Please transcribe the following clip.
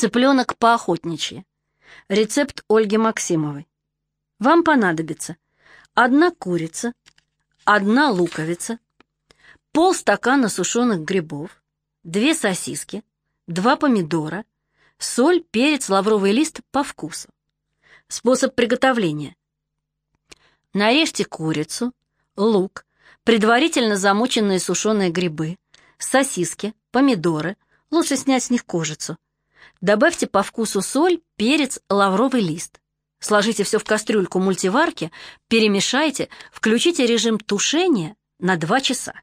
Цыпленок по-охотничьи. Рецепт Ольги Максимовой. Вам понадобится одна курица, одна луковица, полстакана сушеных грибов, две сосиски, два помидора, соль, перец, лавровый лист по вкусу. Способ приготовления. Нарежьте курицу, лук, предварительно замоченные сушеные грибы, сосиски, помидоры, лучше снять с них кожицу. Добавьте по вкусу соль, перец, лавровый лист. Сложите все в кастрюльку мультиварки, перемешайте, включите режим тушения на 2 часа.